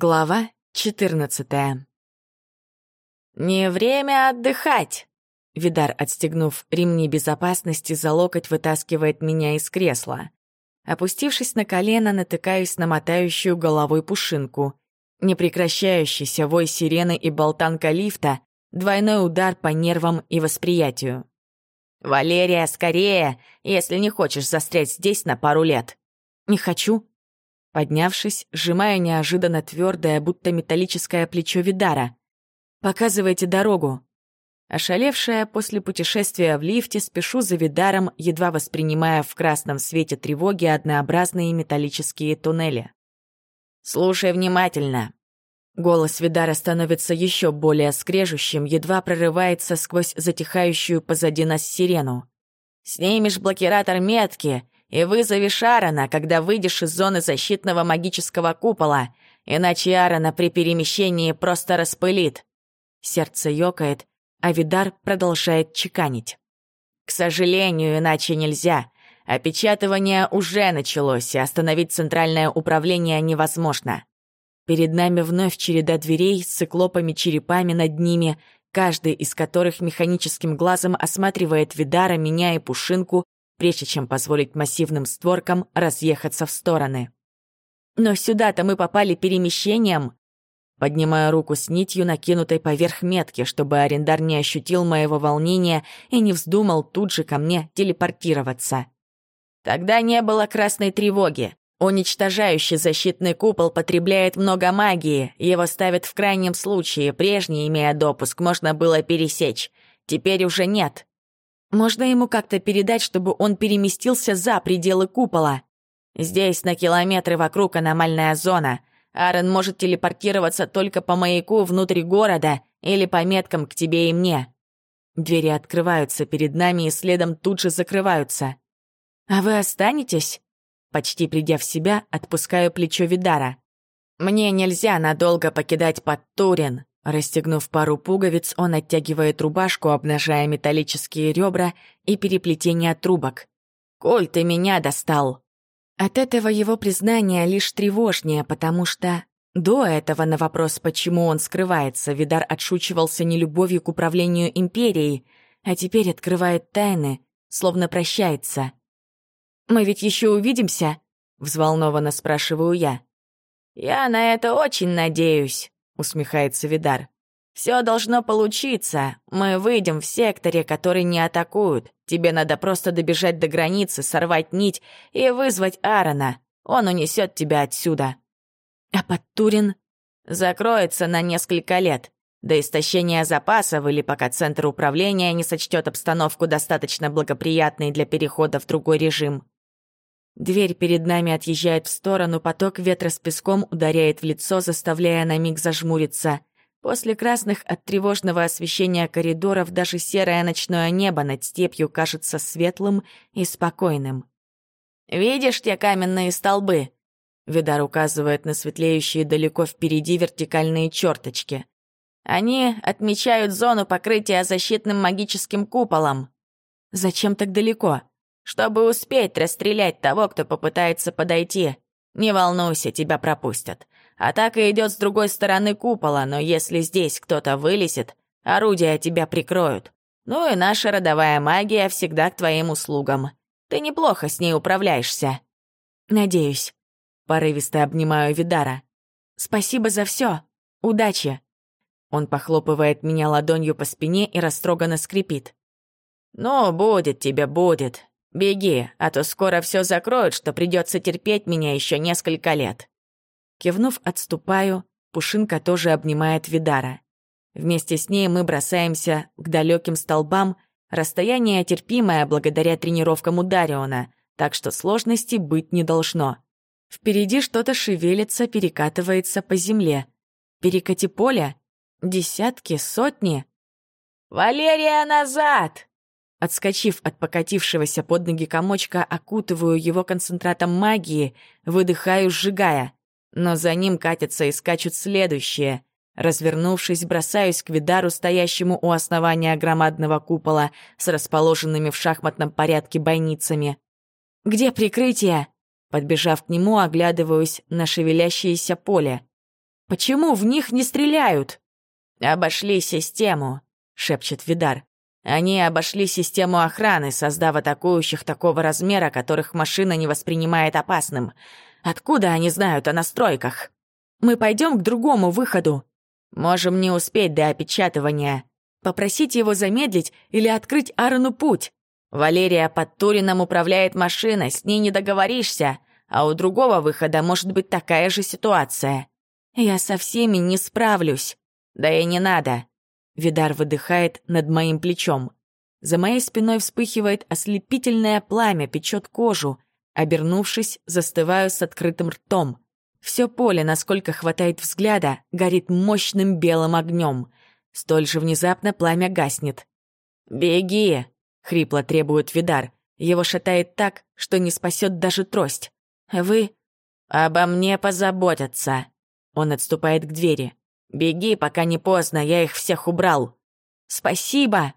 Глава 14 «Не время отдыхать!» Видар, отстегнув ремни безопасности, за локоть вытаскивает меня из кресла. Опустившись на колено, натыкаюсь на мотающую головой пушинку. Непрекращающийся вой сирены и болтанка лифта — двойной удар по нервам и восприятию. «Валерия, скорее, если не хочешь застрять здесь на пару лет!» «Не хочу», Поднявшись, сжимая неожиданно твердое, будто металлическое плечо Видара. «Показывайте дорогу». Ошалевшая после путешествия в лифте, спешу за Видаром, едва воспринимая в красном свете тревоги однообразные металлические туннели. «Слушай внимательно». Голос Видара становится еще более скрежущим, едва прорывается сквозь затихающую позади нас сирену. «Снимешь блокиратор метки и вызови Шарона, когда выйдешь из зоны защитного магического купола, иначе Аарона при перемещении просто распылит». Сердце ёкает, а Видар продолжает чеканить. «К сожалению, иначе нельзя. Опечатывание уже началось, и остановить центральное управление невозможно». Перед нами вновь череда дверей с циклопами-черепами над ними, каждый из которых механическим глазом осматривает Видара, меня и Пушинку, прежде чем позволить массивным створкам разъехаться в стороны. «Но сюда-то мы попали перемещением!» Поднимая руку с нитью, накинутой поверх метки, чтобы арендар не ощутил моего волнения и не вздумал тут же ко мне телепортироваться. Тогда не было красной тревоги. Уничтожающий защитный купол потребляет много магии, его ставят в крайнем случае, прежний, имея допуск, можно было пересечь. Теперь уже нет. Можно ему как-то передать, чтобы он переместился за пределы купола? Здесь на километры вокруг аномальная зона. Аарон может телепортироваться только по маяку внутрь города или по меткам к тебе и мне. Двери открываются перед нами и следом тут же закрываются. «А вы останетесь?» Почти придя в себя, отпускаю плечо Видара. «Мне нельзя надолго покидать Подтурин. Расстегнув пару пуговиц, он оттягивает рубашку, обнажая металлические ребра и переплетение трубок. «Коль, ты меня достал!» От этого его признание лишь тревожнее, потому что до этого на вопрос, почему он скрывается, Видар отшучивался нелюбовью к управлению империей, а теперь открывает тайны, словно прощается. «Мы ведь еще увидимся?» — взволнованно спрашиваю я. «Я на это очень надеюсь», усмехается Видар. Все должно получиться. Мы выйдем в секторе, который не атакуют. Тебе надо просто добежать до границы, сорвать нить и вызвать Аарона. Он унесет тебя отсюда. А Подтурин закроется на несколько лет. До истощения запасов или пока центр управления не сочтет обстановку достаточно благоприятной для перехода в другой режим. Дверь перед нами отъезжает в сторону, поток ветра с песком ударяет в лицо, заставляя на миг зажмуриться. После красных от тревожного освещения коридоров даже серое ночное небо над степью кажется светлым и спокойным. «Видишь те каменные столбы?» Видар указывает на светлеющие далеко впереди вертикальные черточки. «Они отмечают зону покрытия защитным магическим куполом». «Зачем так далеко?» Чтобы успеть расстрелять того, кто попытается подойти. Не волнуйся, тебя пропустят. Атака идет с другой стороны купола, но если здесь кто-то вылезет, орудия тебя прикроют. Ну и наша родовая магия всегда к твоим услугам. Ты неплохо с ней управляешься. Надеюсь. Порывисто обнимаю Видара. Спасибо за все. Удачи. Он похлопывает меня ладонью по спине и растроганно скрипит. «Ну, будет тебе, будет. «Беги, а то скоро все закроют, что придется терпеть меня еще несколько лет». Кивнув, отступаю, Пушинка тоже обнимает Видара. Вместе с ней мы бросаемся к далеким столбам, расстояние терпимое благодаря тренировкам у Дариона, так что сложностей быть не должно. Впереди что-то шевелится, перекатывается по земле. Перекати поле? Десятки, сотни? «Валерия, назад!» Отскочив от покатившегося под ноги комочка, окутываю его концентратом магии, выдыхаю, сжигая. Но за ним катятся и скачут следующие. Развернувшись, бросаюсь к Видару, стоящему у основания громадного купола с расположенными в шахматном порядке бойницами. «Где прикрытие?» Подбежав к нему, оглядываюсь на шевелящееся поле. Почему в них не стреляют?» «Обошли систему», — шепчет Видар. «Они обошли систему охраны, создав атакующих такого размера, которых машина не воспринимает опасным. Откуда они знают о настройках?» «Мы пойдем к другому выходу». «Можем не успеть до опечатывания». «Попросить его замедлить или открыть Аарону путь?» «Валерия под Турином управляет машиной, с ней не договоришься, а у другого выхода может быть такая же ситуация». «Я со всеми не справлюсь». «Да и не надо». Видар выдыхает над моим плечом. За моей спиной вспыхивает ослепительное пламя, печет кожу. Обернувшись, застываю с открытым ртом. Все поле, насколько хватает взгляда, горит мощным белым огнем. Столь же внезапно пламя гаснет. «Беги!» — хрипло требует Видар. Его шатает так, что не спасет даже трость. «Вы...» «Обо мне позаботятся!» Он отступает к двери. «Беги, пока не поздно, я их всех убрал!» «Спасибо!»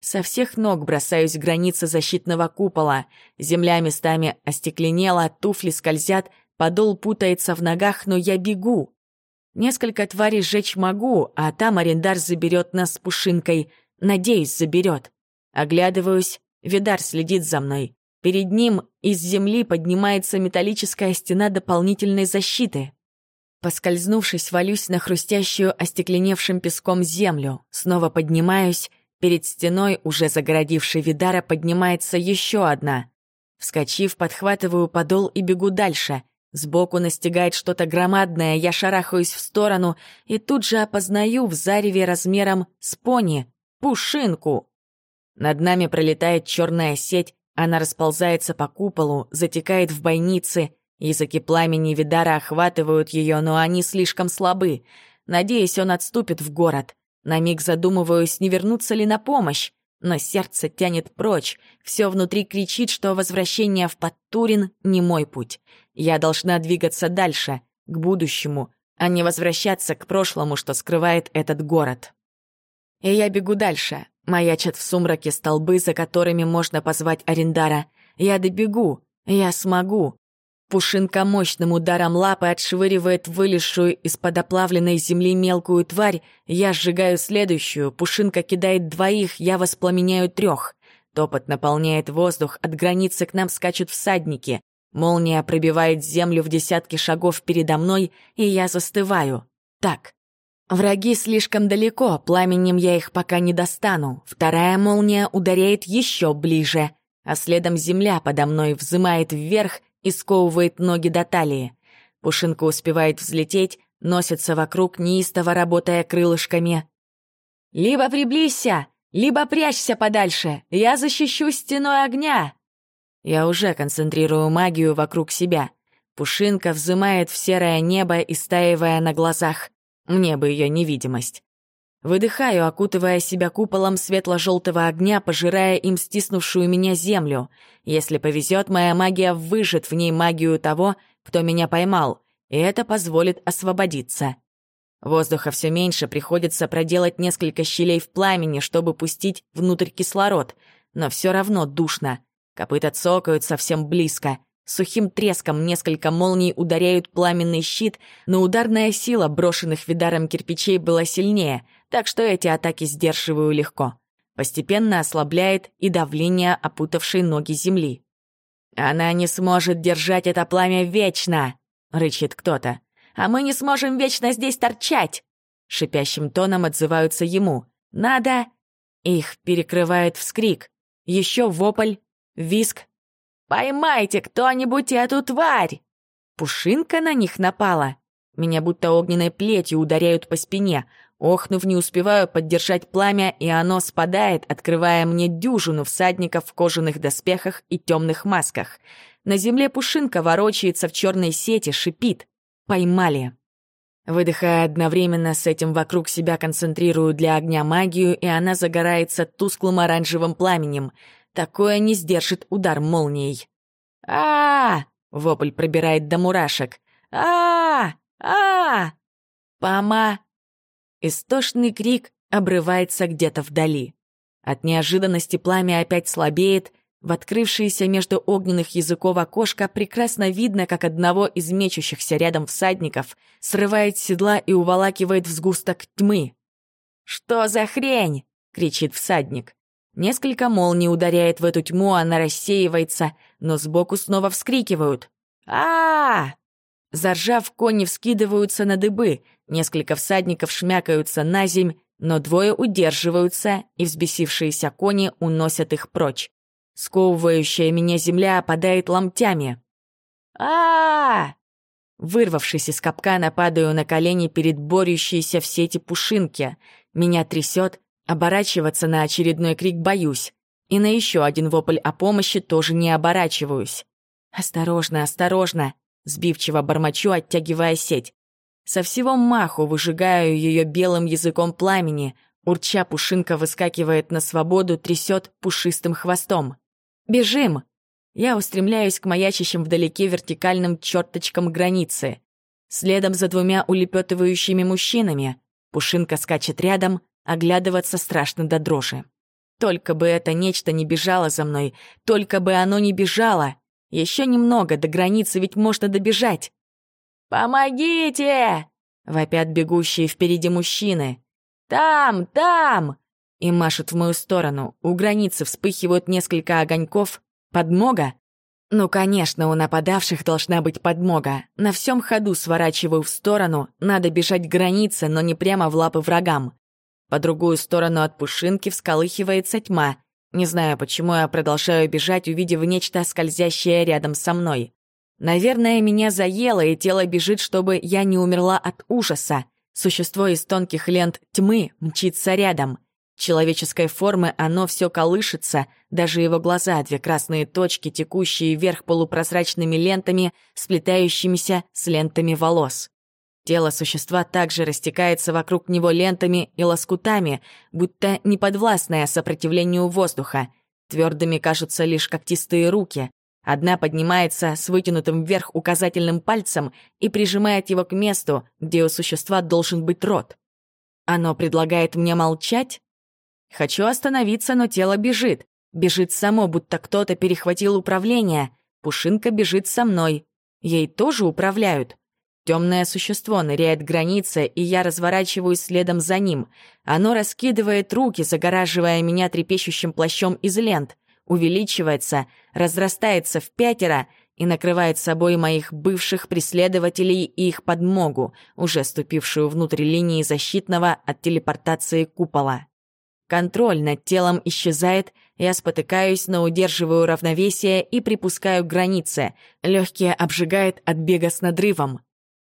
Со всех ног бросаюсь к границе защитного купола. Земля местами остекленела, туфли скользят, подол путается в ногах, но я бегу. Несколько тварей сжечь могу, а там арендар заберет нас с пушинкой. Надеюсь, заберет. Оглядываюсь, Видар следит за мной. Перед ним из земли поднимается металлическая стена дополнительной защиты. Поскользнувшись, валюсь на хрустящую остекленевшим песком землю. Снова поднимаюсь Перед стеной, уже загородившей Видара, поднимается еще одна. Вскочив, подхватываю подол и бегу дальше. Сбоку настигает что-то громадное, я шарахаюсь в сторону и тут же опознаю в зареве размером с пони пушинку. Над нами пролетает черная сеть, она расползается по куполу, затекает в бойнице. Языки пламени Видара охватывают ее, но они слишком слабы. Надеюсь, он отступит в город. На миг задумываюсь, не вернуться ли на помощь, но сердце тянет прочь, все внутри кричит, что возвращение в Подтурин не мой путь. Я должна двигаться дальше, к будущему, а не возвращаться к прошлому, что скрывает этот город. И я бегу дальше. Маячат в сумраке столбы, за которыми можно позвать Арендара. Я добегу. Я смогу. Пушинка мощным ударом лапы отшвыривает вылезшую из-под оплавленной земли мелкую тварь, я сжигаю следующую, Пушинка кидает двоих, я воспламеняю трех. Топот наполняет воздух, от границы к нам скачут всадники. Молния пробивает землю в десятки шагов передо мной, и я застываю. Так. Враги слишком далеко, пламенем я их пока не достану. Вторая молния ударяет еще ближе, а следом земля подо мной взымает вверх, и сковывает ноги до талии. Пушинка успевает взлететь, носится вокруг, неистово работая крылышками. «Либо приблизься, либо прячься подальше, я защищу стеной огня!» Я уже концентрирую магию вокруг себя. Пушинка взымает в серое небо, истаивая на глазах. Мне бы ее невидимость. Выдыхаю, окутывая себя куполом светло-желтого огня, пожирая им стиснувшую меня землю. Если повезет, моя магия выжжет в ней магию того, кто меня поймал, и это позволит освободиться. Воздуха все меньше, приходится проделать несколько щелей в пламени, чтобы пустить внутрь кислород, но все равно душно. Копыта цокают совсем близко — Сухим треском несколько молний ударяют пламенный щит, но ударная сила брошенных видаром кирпичей была сильнее, так что эти атаки сдерживаю легко. Постепенно ослабляет и давление опутавшей ноги земли. «Она не сможет держать это пламя вечно!» — рычит кто-то. «А мы не сможем вечно здесь торчать!» Шипящим тоном отзываются ему. «Надо...» Их перекрывает вскрик. Еще вопль, виск, «Поймайте кто-нибудь эту тварь!» Пушинка на них напала. Меня будто огненной плетью ударяют по спине. Охнув, не успеваю поддержать пламя, и оно спадает, открывая мне дюжину всадников в кожаных доспехах и темных масках. На земле Пушинка ворочается в черной сети, шипит. Поймали. Выдыхая одновременно с этим вокруг себя концентрирую для огня магию, и она загорается тусклым оранжевым пламенем — Такое не сдержит удар молнией. а, -а, -а Вопль пробирает до мурашек. а а, -а! Пома! Истошный крик обрывается где-то вдали. От неожиданности пламя опять слабеет, В открывшееся между огненных языков окошко прекрасно видно, как одного из мечущихся рядом всадников срывает седла и уволакивает в сгусток тьмы. «Что за хрень?» — кричит всадник. Несколько молний ударяет в эту тьму, она рассеивается, но сбоку снова вскрикивают. а, -а, -а Заржав, кони вскидываются на дыбы, несколько всадников шмякаются на земь, но двое удерживаются, и взбесившиеся кони уносят их прочь. Сковывающая меня земля опадает ломтями. а, -а, -а Вырвавшись из капкана, падаю на колени перед борющейся в сети пушинки. Меня трясет, оборачиваться на очередной крик боюсь. И на еще один вопль о помощи тоже не оборачиваюсь. «Осторожно, осторожно!» Сбивчиво бормочу, оттягивая сеть. Со всего маху выжигаю ее белым языком пламени. Урча пушинка выскакивает на свободу, трясет пушистым хвостом. «Бежим!» Я устремляюсь к маячащим вдалеке вертикальным черточкам границы. Следом за двумя улепетывающими мужчинами. Пушинка скачет рядом, оглядываться страшно до дрожи. Только бы это нечто не бежало за мной, только бы оно не бежало. Еще немного, до границы ведь можно добежать. «Помогите!» — вопят бегущие впереди мужчины. «Там, там!» и машут в мою сторону. У границы вспыхивают несколько огоньков. Подмога? Ну, конечно, у нападавших должна быть подмога. На всем ходу сворачиваю в сторону, надо бежать к границе, но не прямо в лапы врагам. По другую сторону от пушинки всколыхивается тьма. Не знаю, почему я продолжаю бежать, увидев нечто скользящее рядом со мной. Наверное, меня заело, и тело бежит, чтобы я не умерла от ужаса. Существо из тонких лент тьмы мчится рядом. Человеческой формы оно все колышется, даже его глаза, две красные точки, текущие вверх полупрозрачными лентами, сплетающимися с лентами волос. Тело существа также растекается вокруг него лентами и лоскутами, будто неподвластное сопротивлению воздуха. Твердыми кажутся лишь когтистые руки. Одна поднимается с вытянутым вверх указательным пальцем и прижимает его к месту, где у существа должен быть рот. Оно предлагает мне молчать? Хочу остановиться, но тело бежит. Бежит само, будто кто-то перехватил управление. Пушинка бежит со мной. Ей тоже управляют. Темное существо ныряет границы, и я разворачиваюсь следом за ним. Оно раскидывает руки, загораживая меня трепещущим плащом из лент, увеличивается, разрастается в пятеро и накрывает собой моих бывших преследователей и их подмогу, уже ступившую внутрь линии защитного от телепортации купола. Контроль над телом исчезает, я спотыкаюсь, но удерживаю равновесие и припускаю границы. Легкие обжигает от бега с надрывом.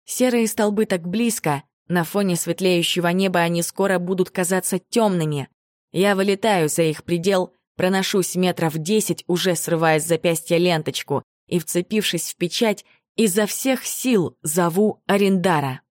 Серые столбы так близко, на фоне светлеющего неба они скоро будут казаться темными. Я вылетаю за их предел, проношусь метров десять, уже срывая с запястья ленточку, и, вцепившись в печать, изо всех сил зову Арендара.